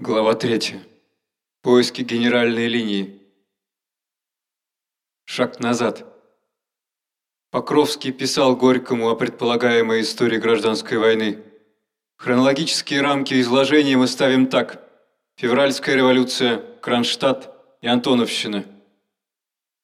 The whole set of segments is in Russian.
Глава 3. Поиски генеральной линии. Шаг назад. Покровский писал Горькому о предполагаемой истории гражданской войны. Хронологические рамки изложения мы ставим так. Февральская революция, Кронштадт и Антоновщина.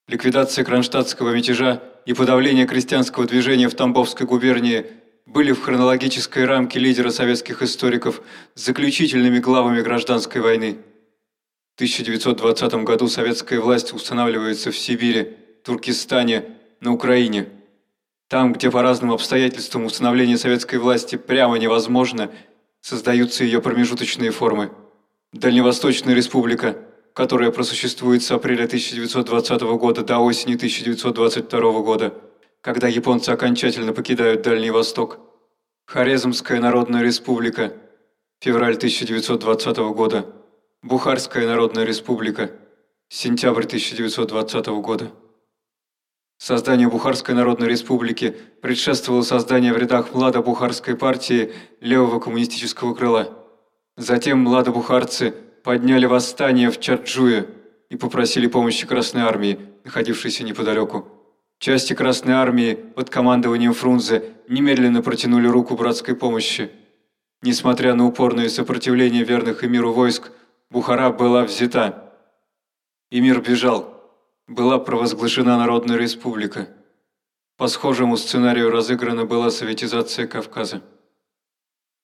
Ликвидация кронштадтского мятежа и подавление крестьянского движения в Тамбовской губернии – были в хронологической рамке лидера советских историков заключительными главами гражданской войны. В 1920 году советская власть устанавливается в Сибири, Туркестане, на Украине. Там, где по разным обстоятельствам установление советской власти прямо невозможно, создаются ее промежуточные формы. Дальневосточная республика, которая просуществует с апреля 1920 года до осени 1922 года – когда японцы окончательно покидают Дальний Восток. Хорезмская Народная Республика, февраль 1920 года. Бухарская Народная Республика, сентябрь 1920 года. Созданию Бухарской Народной Республики предшествовало создание в рядах младо-бухарской партии левого коммунистического крыла. Затем младо-бухарцы подняли восстание в Чарджуе и попросили помощи Красной Армии, находившейся неподалеку. Части Красной Армии под командованием Фрунзе немедленно протянули руку братской помощи. Несмотря на упорное сопротивление верных эмиру войск, Бухара была взята. Эмир бежал. Была провозглашена Народная Республика. По схожему сценарию разыграна была советизация Кавказа.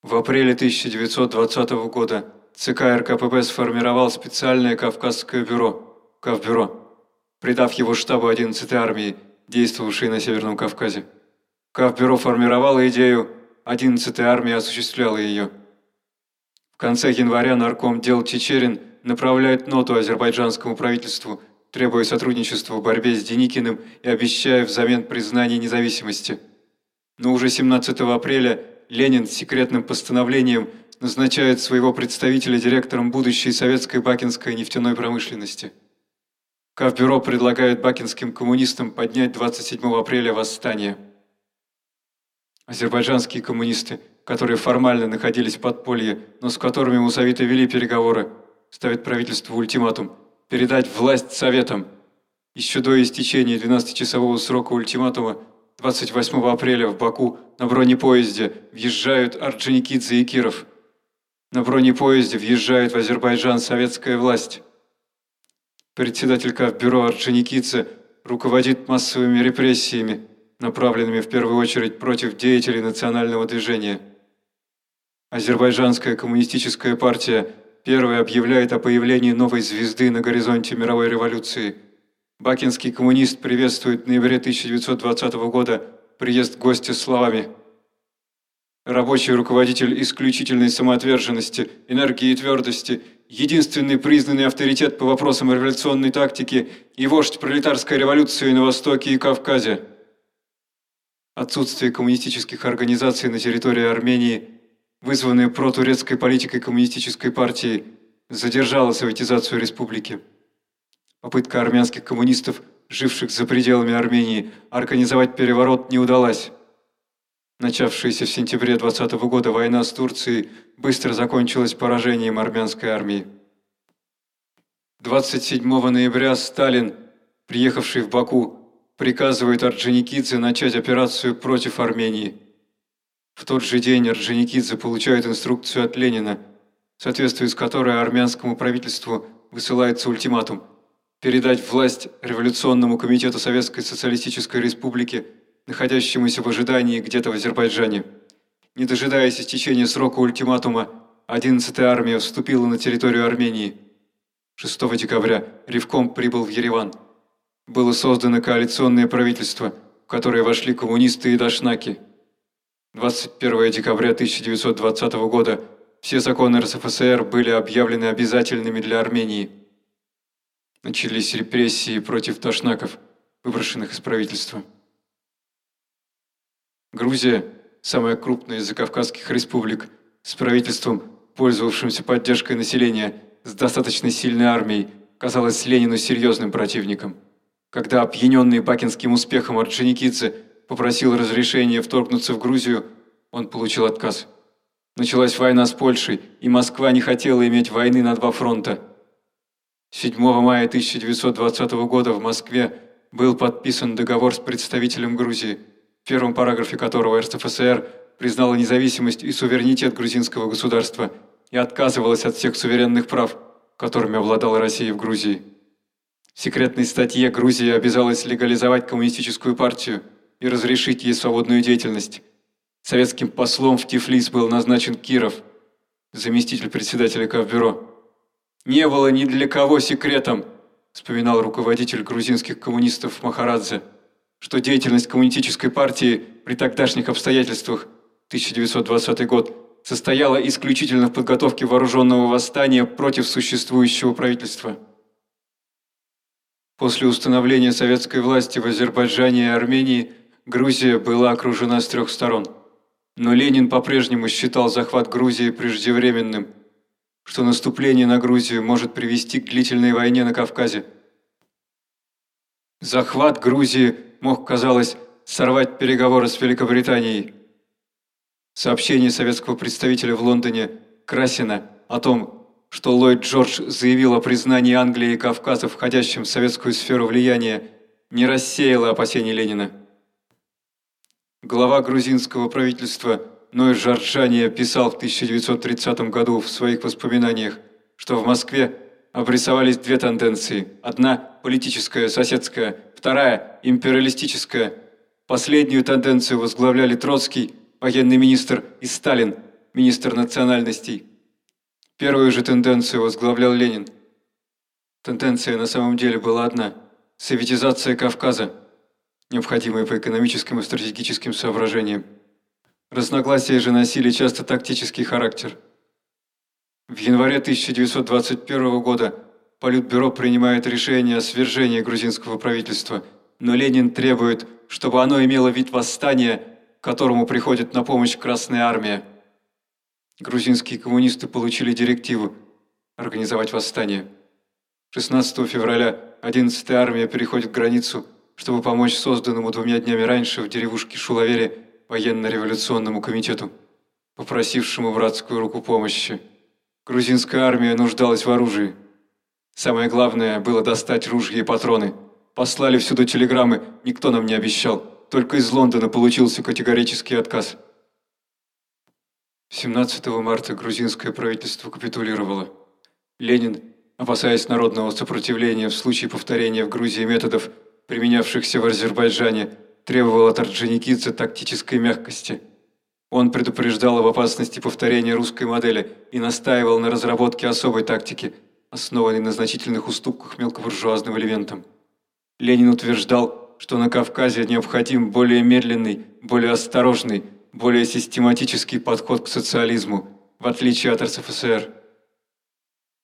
В апреле 1920 года ЦК РКПБ сформировал специальное Кавказское бюро, Кавбюро, придав его штабу 11-й армии действовавшей на Северном Кавказе. Кавбюро формировало идею, 11-я армия осуществляла ее. В конце января нарком дел Чечерин направляет ноту азербайджанскому правительству, требуя сотрудничества в борьбе с Деникиным и обещая взамен признание независимости. Но уже 17 апреля Ленин с секретным постановлением назначает своего представителя директором будущей советской бакинской нефтяной промышленности. Кавбюро предлагает бакинским коммунистам поднять 27 апреля восстание. Азербайджанские коммунисты, которые формально находились в подполье, но с которыми мусавиты вели переговоры, ставят правительству ультиматум передать власть Советам. Еще до истечения 12-часового срока ультиматума 28 апреля в Баку на бронепоезде въезжают Орджоникидзе и Киров. На бронепоезде въезжает в Азербайджан советская власть. Председатель Кавбюро Орджоникидзе руководит массовыми репрессиями, направленными в первую очередь против деятелей национального движения. Азербайджанская коммунистическая партия первая объявляет о появлении новой звезды на горизонте мировой революции. Бакинский коммунист приветствует в ноябре 1920 года приезд гостя словами «Рабочий руководитель исключительной самоотверженности, энергии и твердости – единственный признанный авторитет по вопросам революционной тактики и вождь пролетарской революции на Востоке и Кавказе. Отсутствие коммунистических организаций на территории Армении, вызванное протурецкой политикой коммунистической партии, задержало советизацию республики. Попытка армянских коммунистов, живших за пределами Армении, организовать переворот не удалась. Начавшаяся в сентябре 20 года война с Турцией быстро закончилась поражением армянской армии. 27 ноября Сталин, приехавший в Баку, приказывает Орджоникидзе начать операцию против Армении. В тот же день Орджоникидзе получает инструкцию от Ленина, в соответствии с которой армянскому правительству высылается ультиматум передать власть Революционному комитету Советской Социалистической Республики – находящемуся в ожидании где-то в Азербайджане. Не дожидаясь истечения срока ультиматума, 11-я армия вступила на территорию Армении. 6 декабря Ревком прибыл в Ереван. Было создано коалиционное правительство, в которое вошли коммунисты и дашнаки. 21 декабря 1920 года все законы РСФСР были объявлены обязательными для Армении. Начались репрессии против дашнаков, выброшенных из правительства. Грузия, самая крупная из закавказских республик, с правительством, пользовавшимся поддержкой населения, с достаточно сильной армией, казалась Ленину серьезным противником. Когда опьяненный бакинским успехом Орджоникидзе попросил разрешения вторгнуться в Грузию, он получил отказ. Началась война с Польшей, и Москва не хотела иметь войны на два фронта. 7 мая 1920 года в Москве был подписан договор с представителем Грузии, первом параграфе которого РСФСР признала независимость и суверенитет грузинского государства и отказывалась от всех суверенных прав, которыми обладала Россия в Грузии. В секретной статье Грузия обязалась легализовать коммунистическую партию и разрешить ей свободную деятельность. Советским послом в Тифлис был назначен Киров, заместитель председателя Кавбюро. «Не было ни для кого секретом», вспоминал руководитель грузинских коммунистов Махарадзе, что деятельность коммунистической партии при тогдашних обстоятельствах 1920 год состояла исключительно в подготовке вооруженного восстания против существующего правительства. После установления советской власти в Азербайджане и Армении Грузия была окружена с трех сторон. Но Ленин по-прежнему считал захват Грузии преждевременным – что наступление на Грузию может привести к длительной войне на Кавказе. Захват Грузии мог, казалось, сорвать переговоры с Великобританией. Сообщение советского представителя в Лондоне Красина о том, что Ллойд Джордж заявил о признании Англии и Кавказа входящим в советскую сферу влияния, не рассеяло опасений Ленина. Глава грузинского правительства Ной Жарджания писал в 1930 году в своих воспоминаниях, что в Москве обрисовались две тенденции. Одна – политическая, соседская, вторая – империалистическая. Последнюю тенденцию возглавляли Троцкий, военный министр, и Сталин, министр национальностей. Первую же тенденцию возглавлял Ленин. Тенденция на самом деле была одна – советизация Кавказа, необходимая по экономическим и стратегическим соображениям. Разногласия же носили часто тактический характер. В январе 1921 года Политбюро принимает решение о свержении грузинского правительства, но Ленин требует, чтобы оно имело вид восстания, которому приходит на помощь Красная Армия. Грузинские коммунисты получили директиву организовать восстание. 16 февраля 11-я армия переходит границу, чтобы помочь созданному двумя днями раньше в деревушке Шулавере военно-революционному комитету, попросившему братскую руку помощи. Грузинская армия нуждалась в оружии. Самое главное было достать ружья и патроны. Послали всюду телеграммы, никто нам не обещал. Только из Лондона получился категорический отказ. 17 марта грузинское правительство капитулировало. Ленин, опасаясь народного сопротивления в случае повторения в Грузии методов, применявшихся в Азербайджане, требовал от Орджоникидзе тактической мягкости. Он предупреждал об опасности повторения русской модели и настаивал на разработке особой тактики, основанной на значительных уступках мелкобуржуазным элементам. Ленин утверждал, что на Кавказе необходим более медленный, более осторожный, более систематический подход к социализму, в отличие от РСФСР.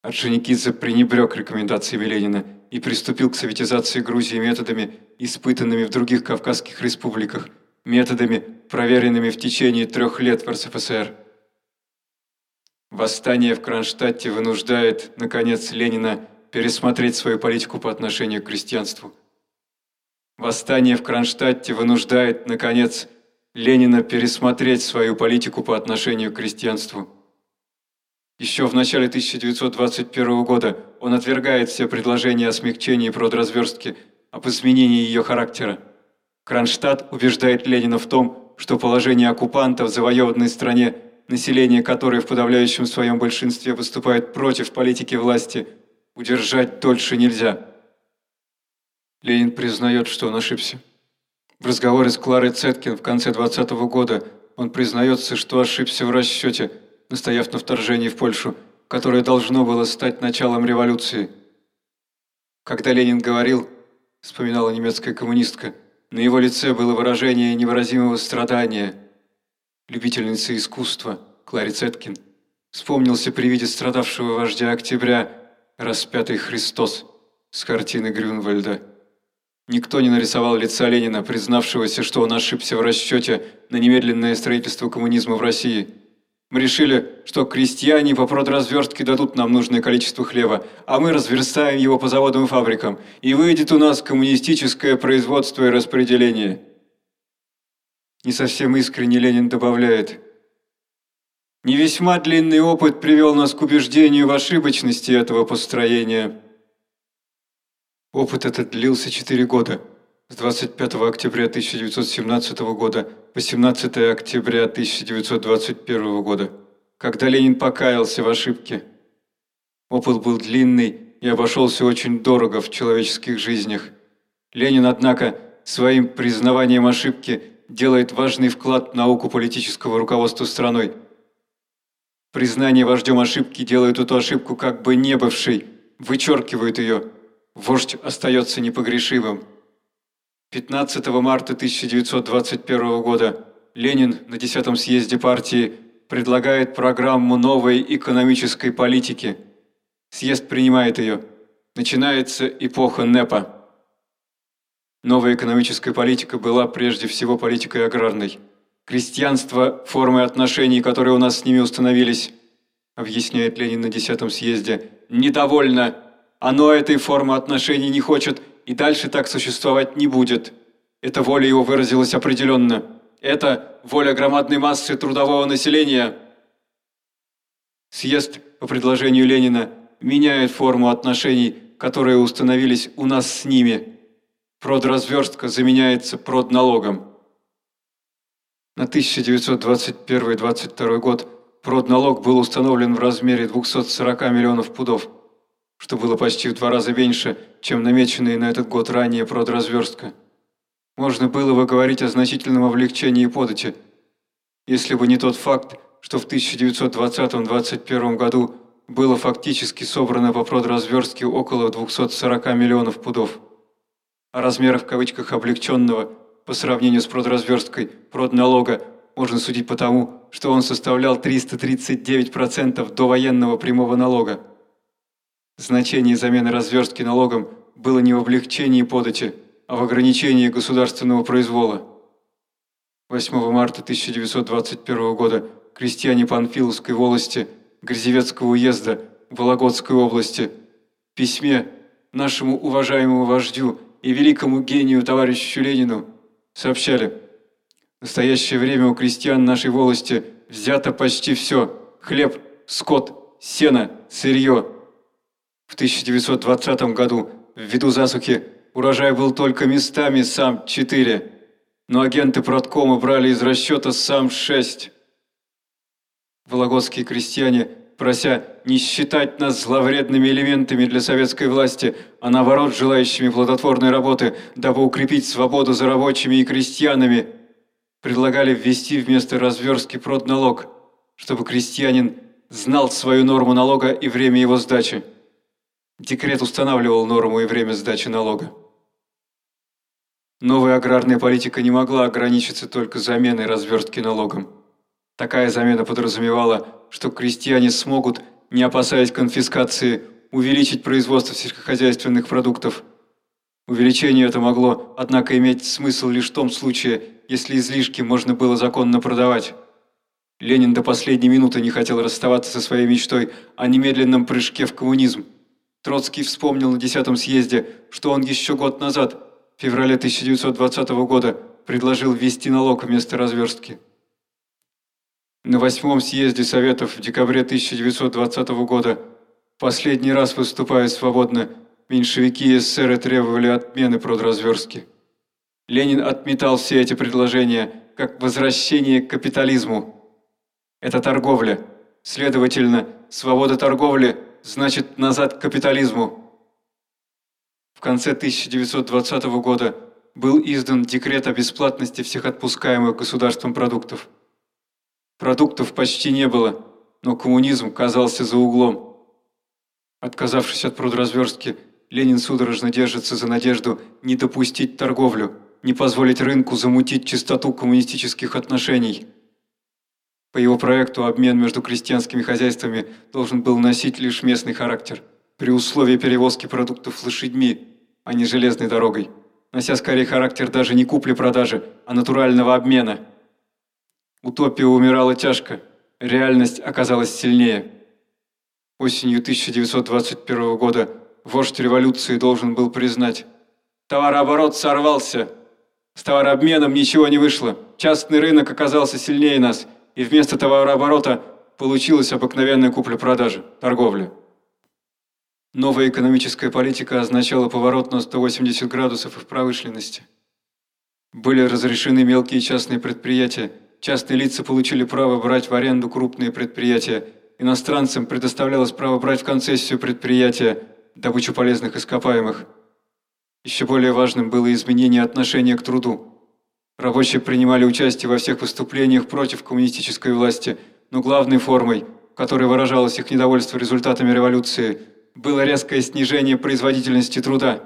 Орджоникидзе пренебрег рекомендациями Ленина и приступил к советизации Грузии методами, испытанными в других Кавказских республиках, методами, проверенными в течение трех лет в РСФСР. Восстание в Кронштадте вынуждает, наконец, Ленина пересмотреть свою политику по отношению к крестьянству. Восстание в Кронштадте вынуждает, наконец, Ленина пересмотреть свою политику по отношению к крестьянству. Еще в начале 1921 года он отвергает все предложения о смягчении продразверстки, об изменении ее характера. Кронштадт убеждает Ленина в том, что положение оккупанта в завоеванной стране, население которой в подавляющем своем большинстве выступает против политики власти, удержать дольше нельзя. Ленин признает, что он ошибся. В разговоре с Кларой Цеткин в конце 20 -го года он признается, что ошибся в расчете – настояв на вторжении в Польшу, которое должно было стать началом революции. Когда Ленин говорил, вспоминала немецкая коммунистка, на его лице было выражение невыразимого страдания. Любительница искусства Клари Цеткин вспомнился при виде страдавшего вождя октября «Распятый Христос» с картины Грюнвальда. Никто не нарисовал лица Ленина, признавшегося, что он ошибся в расчете на немедленное строительство коммунизма в России – мы решили, что крестьяне по продразверстке дадут нам нужное количество хлеба, а мы разверстаем его по заводам и фабрикам, и выйдет у нас коммунистическое производство и распределение. Не совсем искренне Ленин добавляет. Не весьма длинный опыт привел нас к убеждению в ошибочности этого построения. Опыт этот длился четыре года, с 25 октября 1917 года по 17 октября 1921 года, когда Ленин покаялся в ошибке. Опыт был длинный и обошелся очень дорого в человеческих жизнях. Ленин, однако, своим признаванием ошибки делает важный вклад в науку политического руководства страной. Признание вождем ошибки делает эту ошибку как бы не бывшей, вычеркивает ее. Вождь остается непогрешимым. 15 марта 1921 года Ленин на 10 съезде партии предлагает программу новой экономической политики. Съезд принимает ее. Начинается эпоха НЭПа. Новая экономическая политика была прежде всего политикой аграрной. Крестьянство – формы отношений, которые у нас с ними установились, объясняет Ленин на 10 съезде. Недовольно. Оно этой формы отношений не хочет и дальше так существовать не будет. Эта воля его выразилась определенно. Это воля громадной массы трудового населения. Съезд по предложению Ленина меняет форму отношений, которые установились у нас с ними. Продразверстка заменяется продналогом. На 1921-22 год продналог был установлен в размере 240 миллионов пудов, что было почти в два раза меньше, чем намеченные на этот год ранее продразверстка. Можно было бы говорить о значительном облегчении подати, если бы не тот факт, что в 1920-21 году было фактически собрано по продразверстке около 240 миллионов пудов. О размерах в кавычках облегченного по сравнению с продразверсткой продналога можно судить по тому, что он составлял 339% до военного прямого налога. Значение замены разверстки налогом было не в облегчении подачи, а в ограничении государственного произвола. 8 марта 1921 года крестьяне Панфиловской волости, Грязевецкого уезда, Вологодской области в письме нашему уважаемому вождю и великому гению товарищу Ленину сообщали, в настоящее время у крестьян нашей волости взято почти все – хлеб, скот, сено, сырье. В 1920 году, ввиду засухи, урожай был только местами сам 4, но агенты продкома брали из расчета сам 6. Вологодские крестьяне – прося не считать нас зловредными элементами для советской власти, а наоборот желающими плодотворной работы, дабы укрепить свободу за рабочими и крестьянами, предлагали ввести вместо разверстки продналог, чтобы крестьянин знал свою норму налога и время его сдачи. Декрет устанавливал норму и время сдачи налога. Новая аграрная политика не могла ограничиться только заменой разверстки налогом. Такая замена подразумевала что крестьяне смогут, не опасаясь конфискации, увеличить производство сельскохозяйственных продуктов. Увеличение это могло, однако, иметь смысл лишь в том случае, если излишки можно было законно продавать. Ленин до последней минуты не хотел расставаться со своей мечтой о немедленном прыжке в коммунизм. Троцкий вспомнил на 10 съезде, что он еще год назад, в феврале 1920 года, предложил ввести налог вместо разверстки. На восьмом съезде Советов в декабре 1920 года, последний раз выступая свободно, меньшевики и эсеры требовали отмены продразверстки. Ленин отметал все эти предложения как возвращение к капитализму. Это торговля. Следовательно, свобода торговли значит назад к капитализму. В конце 1920 года был издан декрет о бесплатности всех отпускаемых государством продуктов. Продуктов почти не было, но коммунизм казался за углом. Отказавшись от продразверстки, Ленин судорожно держится за надежду не допустить торговлю, не позволить рынку замутить чистоту коммунистических отношений. По его проекту обмен между крестьянскими хозяйствами должен был носить лишь местный характер, при условии перевозки продуктов лошадьми, а не железной дорогой, нося скорее характер даже не купли-продажи, а натурального обмена – Утопия умирала тяжко, реальность оказалась сильнее. Осенью 1921 года вождь революции должен был признать. Товарооборот сорвался. С товарообменом ничего не вышло. Частный рынок оказался сильнее нас, и вместо товарооборота получилась обыкновенная купля-продажа, торговля. Новая экономическая политика означала поворот на 180 градусов и в промышленности. Были разрешены мелкие частные предприятия, частные лица получили право брать в аренду крупные предприятия, иностранцам предоставлялось право брать в концессию предприятия, добычу полезных ископаемых. Еще более важным было изменение отношения к труду. Рабочие принимали участие во всех выступлениях против коммунистической власти, но главной формой, которой выражалось их недовольство результатами революции – было резкое снижение производительности труда.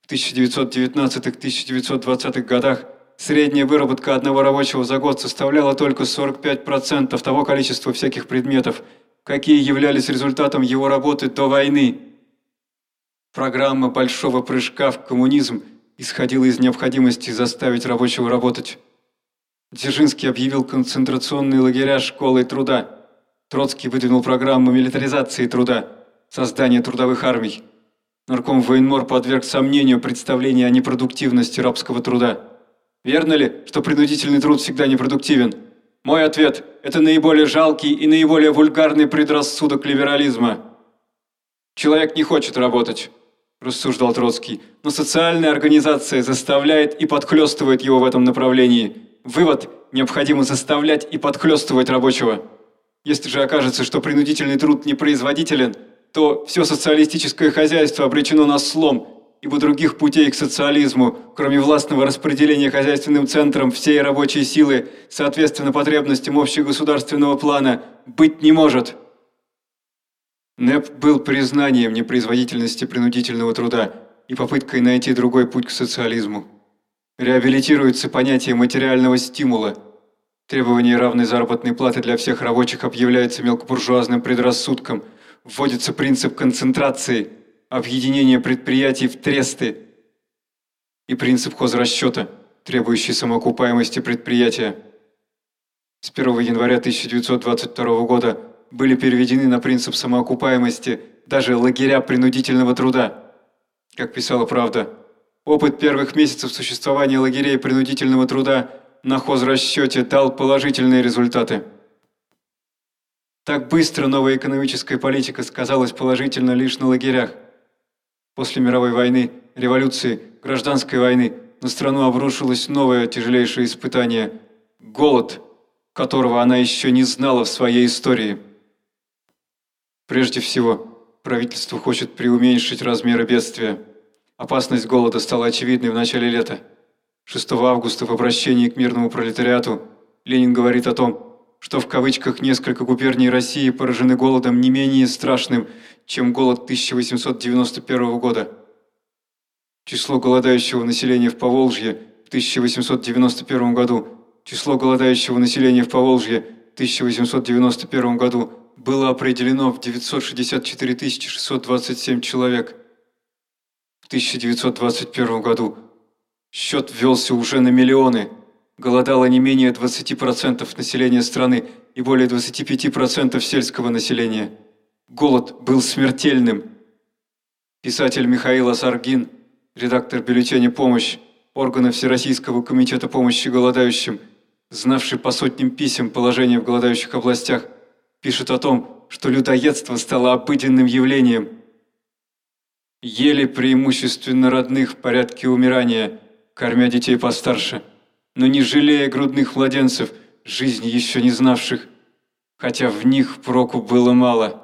В 1919-1920 годах средняя выработка одного рабочего за год составляла только 45% того количества всяких предметов, какие являлись результатом его работы до войны. Программа большого прыжка в коммунизм исходила из необходимости заставить рабочего работать. Дзержинский объявил концентрационные лагеря школой труда. Троцкий выдвинул программу милитаризации труда создание трудовых армий. Нарком Военмор подверг сомнению представление о непродуктивности рабского труда. Верно ли, что принудительный труд всегда непродуктивен? Мой ответ – это наиболее жалкий и наиболее вульгарный предрассудок либерализма. Человек не хочет работать, рассуждал Троцкий, но социальная организация заставляет и подхлестывает его в этом направлении. Вывод – необходимо заставлять и подхлестывать рабочего. Если же окажется, что принудительный труд непроизводителен – то все социалистическое хозяйство обречено на слом, ибо других путей к социализму, кроме властного распределения хозяйственным центром всей рабочей силы, соответственно потребностям общегосударственного плана, быть не может. НЭП был признанием непроизводительности принудительного труда и попыткой найти другой путь к социализму. Реабилитируется понятие материального стимула. Требование равной заработной платы для всех рабочих объявляется мелкобуржуазным предрассудком – вводится принцип концентрации, объединения предприятий в тресты и принцип хозрасчета, требующий самоокупаемости предприятия. С 1 января 1922 года были переведены на принцип самоокупаемости даже лагеря принудительного труда. Как писала «Правда», опыт первых месяцев существования лагерей принудительного труда на хозрасчете дал положительные результаты. Так быстро новая экономическая политика сказалась положительно лишь на лагерях. После мировой войны, революции, гражданской войны на страну обрушилось новое тяжелейшее испытание – голод, которого она еще не знала в своей истории. Прежде всего, правительство хочет преуменьшить размеры бедствия. Опасность голода стала очевидной в начале лета. 6 августа в обращении к мирному пролетариату Ленин говорит о том, что в кавычках несколько губерний России поражены голодом не менее страшным, чем голод 1891 года. Число голодающего населения в Поволжье в 1891 году, число голодающего населения в Поволжье в 1891 году было определено в 964 627 человек. В 1921 году счет ввелся уже на миллионы – голодало не менее 20% населения страны и более 25% сельского населения. Голод был смертельным. Писатель Михаил Асаргин, редактор бюллетеня «Помощь», органа Всероссийского комитета помощи голодающим, знавший по сотням писем положение в голодающих областях, пишет о том, что людоедство стало обыденным явлением. Ели преимущественно родных в порядке умирания, кормя детей постарше – но не жалея грудных младенцев, жизни еще не знавших, хотя в них проку было мало,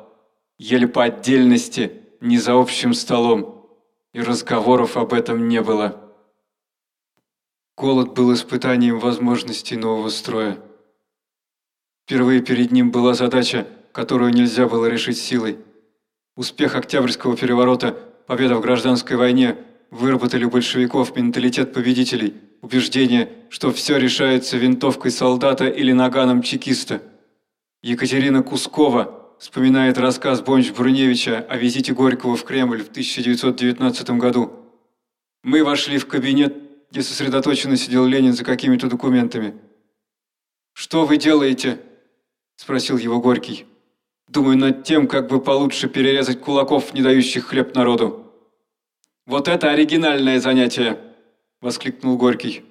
ели по отдельности, не за общим столом, и разговоров об этом не было. Голод был испытанием возможностей нового строя. Впервые перед ним была задача, которую нельзя было решить силой. Успех Октябрьского переворота, победа в гражданской войне выработали у большевиков менталитет победителей – убеждение, что все решается винтовкой солдата или наганом чекиста. Екатерина Кускова вспоминает рассказ Бонч-Бруевича о визите Горького в Кремль в 1919 году. «Мы вошли в кабинет, где сосредоточенно сидел Ленин за какими-то документами. «Что вы делаете?» – спросил его Горький. «Думаю над тем, как бы получше перерезать кулаков, не дающих хлеб народу». «Вот это оригинальное занятие!» Воскликнул Горький.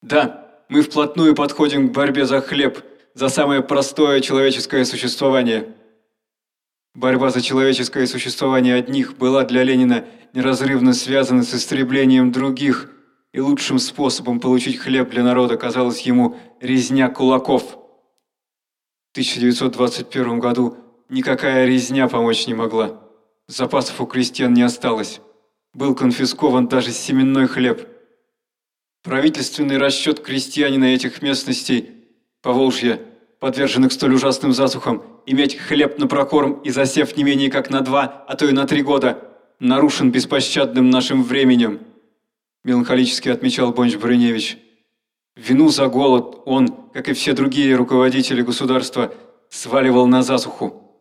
«Да, мы вплотную подходим к борьбе за хлеб, за самое простое человеческое существование. Борьба за человеческое существование одних была для Ленина неразрывно связана с истреблением других, и лучшим способом получить хлеб для народа казалось ему резня кулаков. В 1921 году никакая резня помочь не могла. Запасов у крестьян не осталось. Был конфискован даже семенной хлеб. Правительственный расчет крестьянина этих местностей, Поволжья, подверженных столь ужасным засухам, иметь хлеб на прокорм и засев не менее как на два, а то и на три года, нарушен беспощадным нашим временем, меланхолически отмечал Бонч-Бруевич. Вину за голод он, как и все другие руководители государства, сваливал на засуху.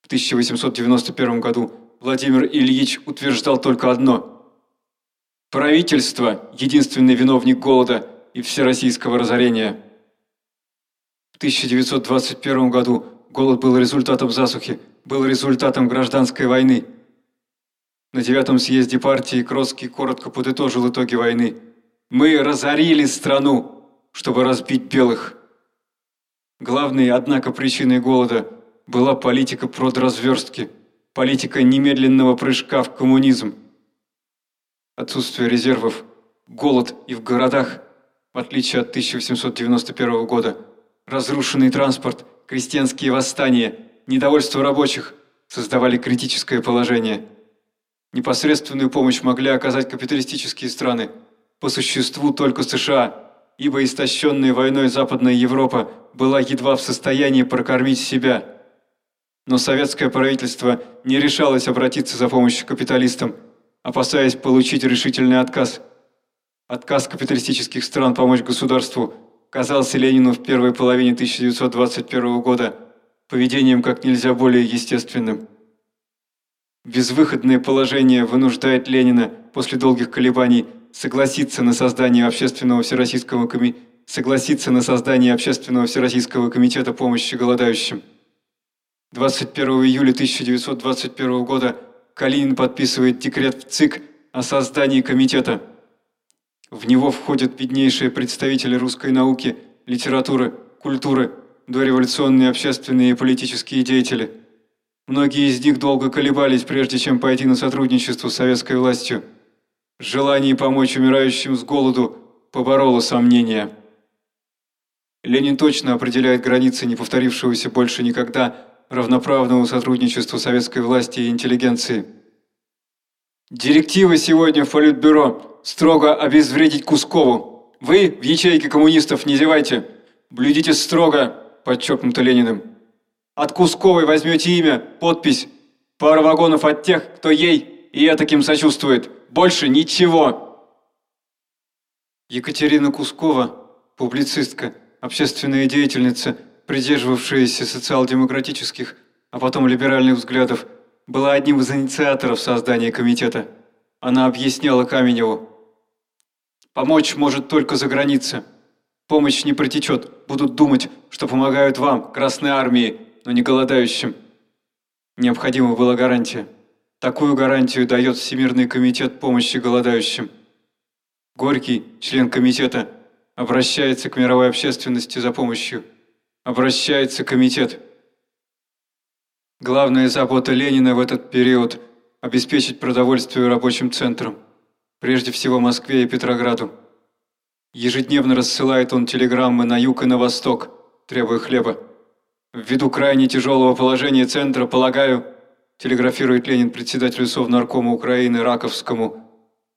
В 1891 году Владимир Ильич утверждал только одно. Правительство – единственный виновник голода и всероссийского разорения. В 1921 году голод был результатом засухи, был результатом гражданской войны. На девятом съезде партии Кроцкий коротко подытожил итоги войны. «Мы разорили страну, чтобы разбить белых». Главной, однако, причиной голода была политика продразверстки, политика немедленного прыжка в коммунизм. Отсутствие резервов, голод и в городах, в отличие от 1891 года, разрушенный транспорт, крестьянские восстания, недовольство рабочих создавали критическое положение. Непосредственную помощь могли оказать капиталистические страны, по существу только США, ибо истощенная войной Западная Европа была едва в состоянии прокормить себя. Но советское правительство не решалось обратиться за помощью капиталистам, опасаясь получить решительный отказ. Отказ капиталистических стран помочь государству казался Ленину в первой половине 1921 года поведением как нельзя более естественным. Безвыходное положение вынуждает Ленина после долгих колебаний согласиться на создание общественного всероссийского комитета согласиться на создание Общественного Всероссийского комитета помощи голодающим. 21 июля 1921 года Калинин подписывает декрет в ЦИК о создании комитета. В него входят виднейшие представители русской науки, литературы, культуры, дореволюционные общественные и политические деятели. Многие из них долго колебались, прежде чем пойти на сотрудничество с советской властью. Желание помочь умирающим с голоду побороло сомнения. Ленин точно определяет границы не повторившегося больше никогда равноправного сотрудничества советской власти и интеллигенции. Директива сегодня в Политбюро строго обезвредить Кускову. Вы в ячейке коммунистов не зевайте. Блюдите строго, подчеркнуто Лениным. От Кусковой возьмете имя, подпись, пару вагонов от тех, кто ей и я таким сочувствует. Больше ничего. Екатерина Кускова, публицистка, общественная деятельница, придерживавшаяся социал-демократических, а потом либеральных взглядов, была одним из инициаторов создания комитета. Она объясняла Каменеву. «Помочь может только за граница. Помощь не протечет, будут думать, что помогают вам, Красной Армии, но не голодающим. Необходима была гарантия. Такую гарантию дает Всемирный комитет помощи голодающим. Горький, член комитета, Обращается к мировой общественности за помощью. Обращается комитет. Главная забота Ленина в этот период – обеспечить продовольствие рабочим центрам, прежде всего Москве и Петрограду. Ежедневно рассылает он телеграммы на юг и на восток, требуя хлеба. Ввиду крайне тяжелого положения центра, полагаю, телеграфирует Ленин председателю Совнаркома Украины Раковскому,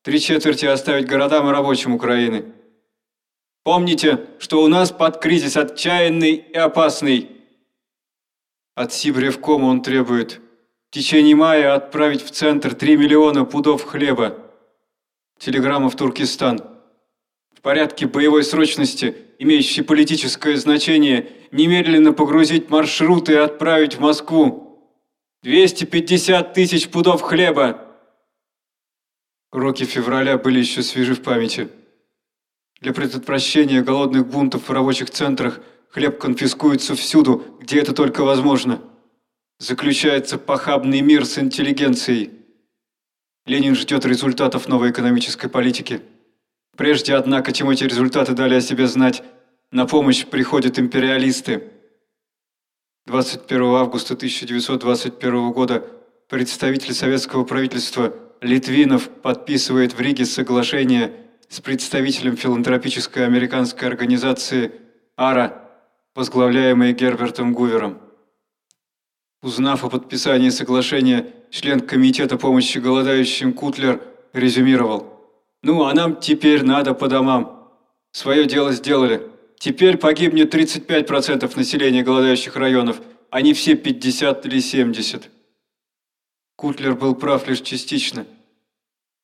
три четверти оставить городам и рабочим Украины – Помните, что у нас под кризис отчаянный и опасный. От Сибревкома он требует в течение мая отправить в центр 3 миллиона пудов хлеба. Телеграмма в Туркестан. В порядке боевой срочности, имеющей политическое значение, немедленно погрузить маршруты и отправить в Москву. 250 тысяч пудов хлеба. Уроки февраля были еще свежи в памяти. Для предотвращения голодных бунтов в рабочих центрах хлеб конфискуется всюду, где это только возможно. Заключается похабный мир с интеллигенцией. Ленин ждет результатов новой экономической политики. Прежде, однако, чем эти результаты дали о себе знать, На помощь приходят империалисты. 21 августа 1921 года представитель советского правительства Литвинов подписывает в Риге соглашение с представителем филантропической американской организации «АРА», возглавляемой Гербертом Гувером. Узнав о подписании соглашения, член Комитета помощи голодающим Кутлер резюмировал. «Ну, а нам теперь надо по домам. Свое дело сделали. Теперь погибнет 35% населения голодающих районов, а не все 50 или 70%. Кутлер был прав лишь частично.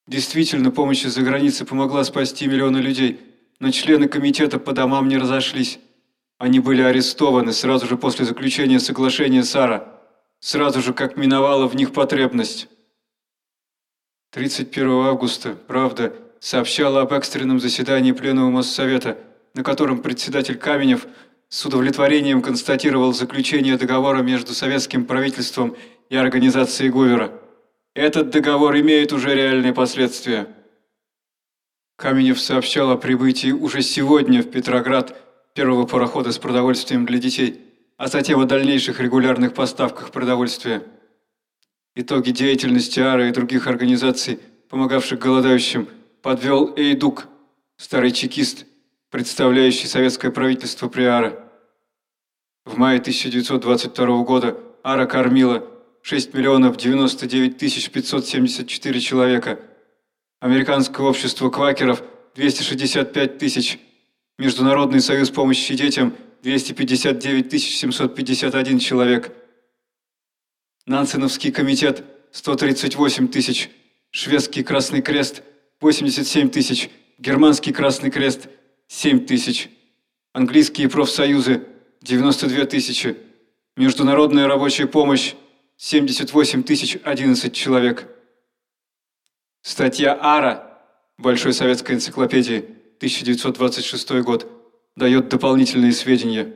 Действительно, помощь из-за границы помогла спасти миллионы людей, но члены комитета по домам не разошлись. Они были арестованы сразу же после заключения соглашения САРА, сразу же как миновала в них потребность. 31 августа «Правда» сообщала об экстренном заседании Пленума Моссовета, на котором председатель Каменев с удовлетворением констатировал заключение договора между советским правительством и организацией Гувера. Этот договор имеет уже реальные последствия. Каменев сообщал о прибытии уже сегодня в Петроград первого парохода с продовольствием для детей, а затем о дальнейших регулярных поставках продовольствия. Итоги деятельности АРА и других организаций, помогавших голодающим, подвел Эйдук, старый чекист, представляющий советское правительство при АРА. В мае 1922 года АРА кормила 6 миллионов 99 тысяч 574 человека, Американское общество квакеров – 265 тысяч, Международный союз помощи детям – 259 751 человек, Нансеновский комитет – 138 тысяч, Шведский Красный Крест – 87 тысяч, Германский Красный Крест – 7 тысяч, Английские профсоюзы – 92 тысячи, Международная рабочая помощь – 78 тысяч 11 человек. Статья Ара Большой советской энциклопедии 1926 год дает дополнительные сведения.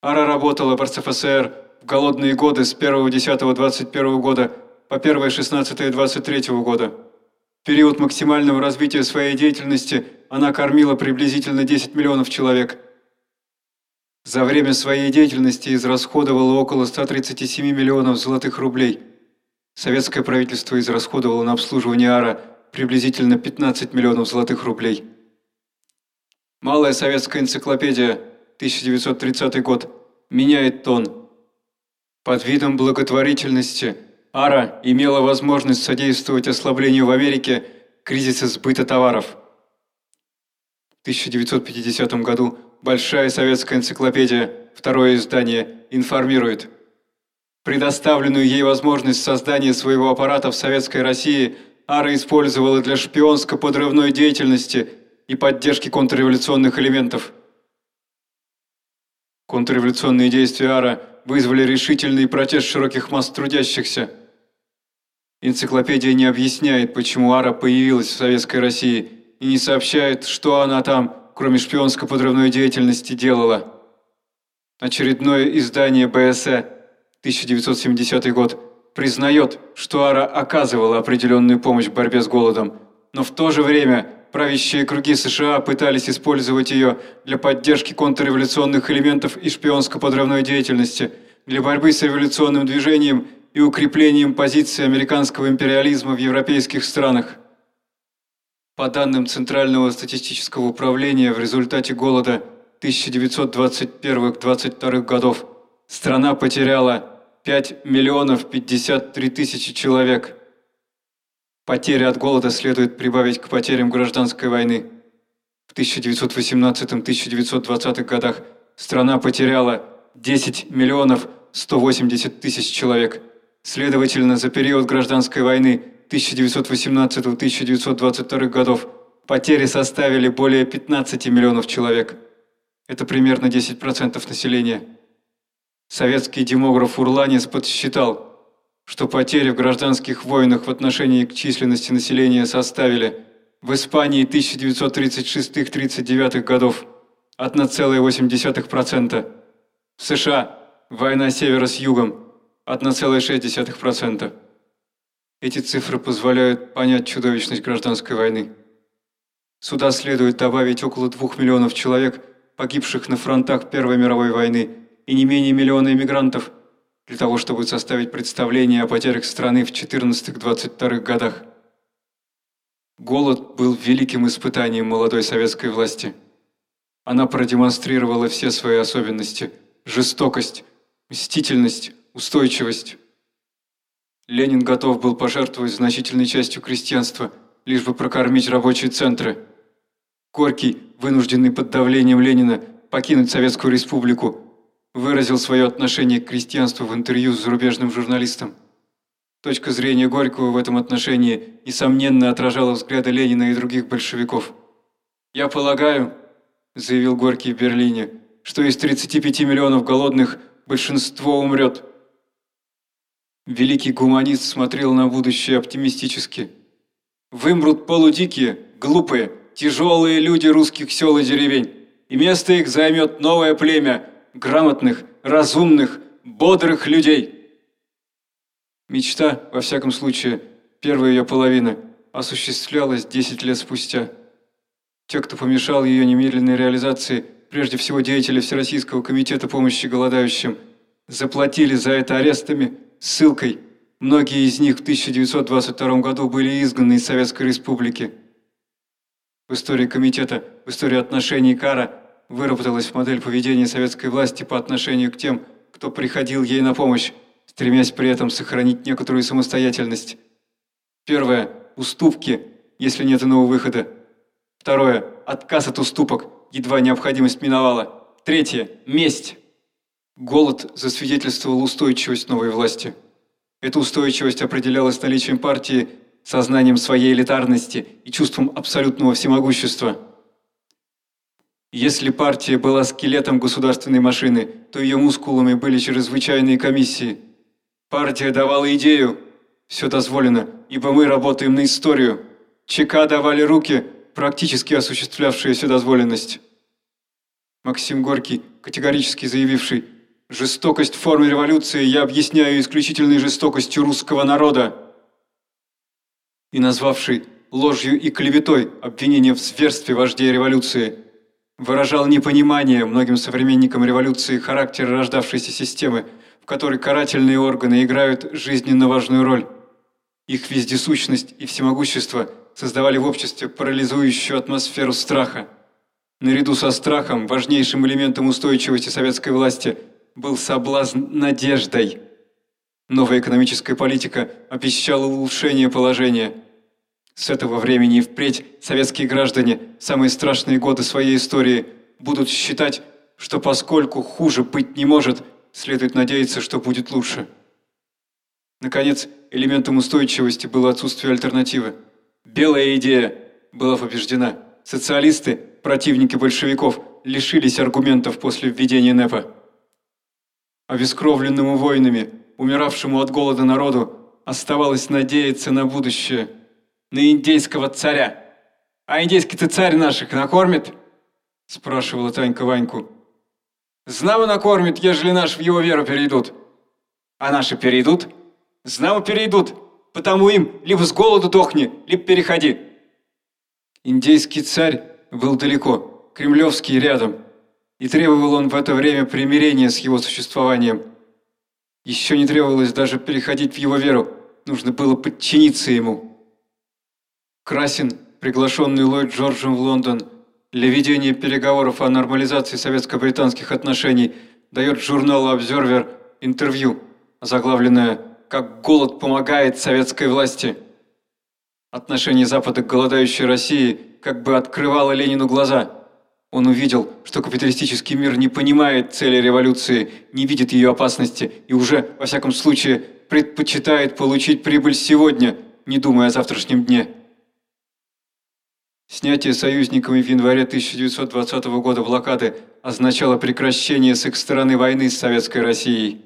Ара работала в РСФСР в голодные годы с 1.10.21 года по 1.16.23 года. В период максимального развития своей деятельности она кормила приблизительно 10 миллионов человек. За время своей деятельности израсходовала около 137 миллионов золотых рублей. Советское правительство израсходовало на обслуживание АРА приблизительно 15 миллионов золотых рублей. Малая советская энциклопедия, 1930 год, меняет тон. Под видом благотворительности АРА имела возможность содействовать ослаблению в Америке кризиса сбыта товаров. В 1950 году Большая советская энциклопедия, второе издание, информирует. Предоставленную ей возможность создания своего аппарата в Советской России АРА использовала для шпионско-подрывной деятельности – и поддержки контрреволюционных элементов. Контрреволюционные действия АРА вызвали решительный протест широких масс трудящихся. Энциклопедия не объясняет, почему АРА появилась в Советской России и не сообщает, что она там, кроме шпионско-подрывной деятельности, делала. Очередное издание БСЭ, 1970 год, признает, что АРА оказывала определенную помощь в борьбе с голодом, но в то же время Правящие круги США пытались использовать ее для поддержки контрреволюционных элементов и шпионско-подрывной деятельности, для борьбы с революционным движением и укреплением позиции американского империализма в европейских странах. По данным Центрального статистического управления, в результате голода 1921-22 годов страна потеряла 5 миллионов 53 тысячи человек – Потери от голода следует прибавить к потерям гражданской войны. В 1918-1920 годах страна потеряла 10 миллионов 180 тысяч человек. Следовательно, за период гражданской войны 1918-1922 годов потери составили более 15 миллионов человек. Это примерно 10% населения. Советский демограф Урланец подсчитал – что потери в гражданских войнах в отношении к численности населения составили в Испании 1936-39 годов 1,8%, в США война севера с югом 1,6%. Эти цифры позволяют понять чудовищность гражданской войны. Сюда следует добавить около 2 миллионов человек, погибших на фронтах Первой мировой войны и не менее миллиона иммигрантов для того, чтобы составить представление о потерях страны в 14-22 годах. Голод был великим испытанием молодой советской власти. Она продемонстрировала все свои особенности – жестокость, мстительность, устойчивость. Ленин готов был пожертвовать значительной частью крестьянства, лишь бы прокормить рабочие центры. Горький, вынужденный под давлением Ленина покинуть Советскую Республику, выразил свое отношение к крестьянству в интервью с зарубежным журналистом. Точка зрения Горького в этом отношении, несомненно, отражала взгляды Ленина и других большевиков. «Я полагаю», – заявил Горький в Берлине, – «что из 35 миллионов голодных большинство умрет». Великий гуманист смотрел на будущее оптимистически. «Вымрут полудикие, глупые, тяжелые люди русских сел и деревень, и место их займет новое племя грамотных, разумных, бодрых людей». Мечта, во всяком случае, первая ее половина, осуществлялась 10 лет спустя. Те, кто помешал ее немедленной реализации, прежде всего деятели Всероссийского комитета помощи голодающим, заплатили за это арестами, ссылкой. Многие из них в 1922 году были изгнаны из Советской Республики. В истории комитета, в истории отношений Кара выработалась модель поведения советской власти по отношению к тем, кто приходил ей на помощь, стремясь при этом сохранить некоторую самостоятельность. Первое – уступки, если нет иного выхода. Второе – отказ от уступок, едва необходимость миновала. Третье – месть. Голод засвидетельствовал устойчивость новой власти. Эта устойчивость определялась наличием партии, сознанием своей элитарности и чувством абсолютного всемогущества. Если партия была скелетом государственной машины, то ее мускулами были чрезвычайные комиссии – Партия давала идею. Все дозволено, ибо мы работаем на историю. ЧК давали руки, практически осуществлявшие вседозволенность. Максим Горький, категорически заявивший, «Жестокость формы революции я объясняю исключительной жестокостью русского народа» и назвавший ложью и клеветой обвинение в зверстве вождей революции, выражал непонимание многим современникам революции характера рождавшейся системы, в которой карательные органы играют жизненно важную роль. Их вездесущность и всемогущество создавали в обществе парализующую атмосферу страха. Наряду со страхом важнейшим элементом устойчивости советской власти был соблазн надеждой. Новая экономическая политика обещала улучшение положения. С этого времени и впредь советские граждане самые страшные годы своей истории будут считать, что поскольку хуже быть не может – следует надеяться, что будет лучше. Наконец, элементом устойчивости было отсутствие альтернативы. Белая идея была побеждена. Социалисты, противники большевиков, лишились аргументов после введения НЭПа. Обескровленному воинами, умиравшему от голода народу, оставалось надеяться на будущее, на индейского царя. «А индейский-то царь наших накормит?» – спрашивала Танька Ваньку. Знамо накормит, ежели наш в его веру перейдут. А наши перейдут? Знамо перейдут, потому им либо с голоду дохни, либо переходи. Индейский царь был далеко, кремлевский рядом, и требовал он в это время примирения с его существованием. Еще не требовалось даже переходить в его веру, нужно было подчиниться ему. Красин, приглашенный Ллойд Джорджем в Лондон, для ведения переговоров о нормализации советско-британских отношений дает журналу Observer интервью, заглавленное «Как голод помогает советской власти». Отношение Запада к голодающей России как бы открывало Ленину глаза. Он увидел, что капиталистический мир не понимает цели революции, не видит ее опасности и уже, во всяком случае, предпочитает получить прибыль сегодня, не думая о завтрашнем дне. Снятие союзниками в январе 1920 года блокады означало прекращение с их стороны войны с Советской Россией.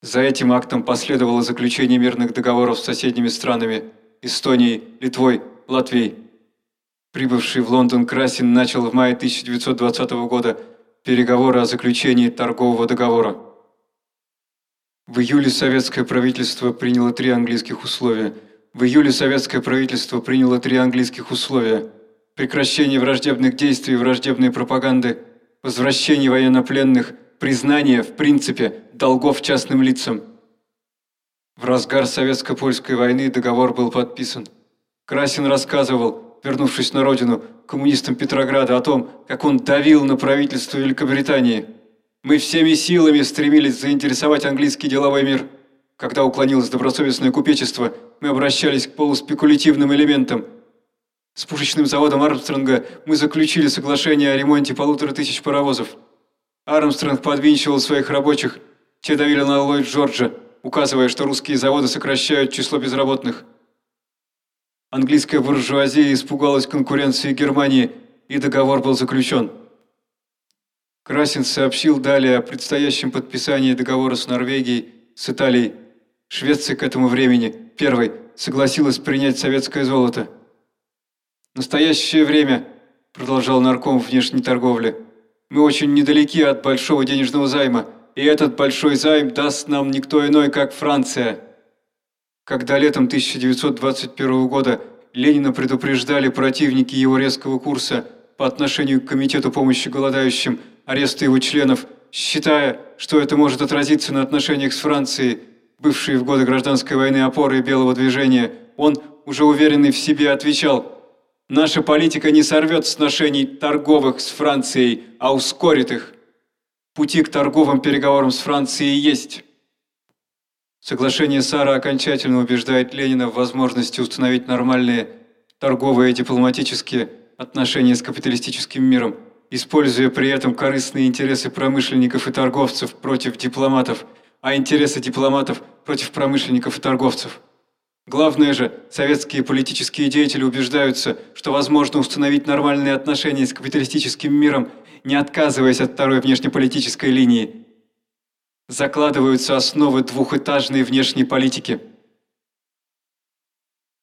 За этим актом последовало заключение мирных договоров с соседними странами – Эстонией, Литвой, Латвией. Прибывший в Лондон Красин начал в мае 1920 года переговоры о заключении торгового договора. В июле советское правительство приняло три английских условия – в июле советское правительство приняло три английских условия – прекращение враждебных действий и враждебной пропаганды, возвращение военнопленных, признание, в принципе, долгов частным лицам. В разгар советско-польской войны договор был подписан. Красин рассказывал, вернувшись на родину, коммунистам Петрограда о том, как он давил на правительство Великобритании. Мы всеми силами стремились заинтересовать английский деловой мир. Когда уклонилось добросовестное купечество, мы обращались к полуспекулятивным элементам. С пушечным заводом Армстронга мы заключили соглашение о ремонте полутора тысяч паровозов. Армстронг подвинчивал своих рабочих, те давили на Ллойд Джорджа, указывая, что русские заводы сокращают число безработных. Английская буржуазия испугалась конкуренции Германии, и договор был заключен. Красин сообщил далее о предстоящем подписании договора с Норвегией, с Италией. Швеция к этому времени, первой, согласилась принять советское золото. «В настоящее время», – продолжал нарком внешней торговли, – «мы очень недалеки от большого денежного займа, и этот большой займ даст нам никто иной, как Франция. Когда летом 1921 года Ленина предупреждали противники его резкого курса по отношению к Комитету помощи голодающим, ареста его членов, считая, что это может отразиться на отношениях с Францией, бывшей в годы гражданской войны опорой белого движения, он, уже уверенный в себе, отвечал «Наша политика не сорвет сношений торговых с Францией, а ускорит их» пути к торговым переговорам с Францией есть. Соглашение Сара окончательно убеждает Ленина в возможности установить нормальные торговые и дипломатические отношения с капиталистическим миром, используя при этом корыстные интересы промышленников и торговцев против дипломатов, а интересы дипломатов против промышленников и торговцев. Главное же, советские политические деятели убеждаются, что возможно установить нормальные отношения с капиталистическим миром – не отказываясь от второй внешнеполитической линии. Закладываются основы двухэтажной внешней политики –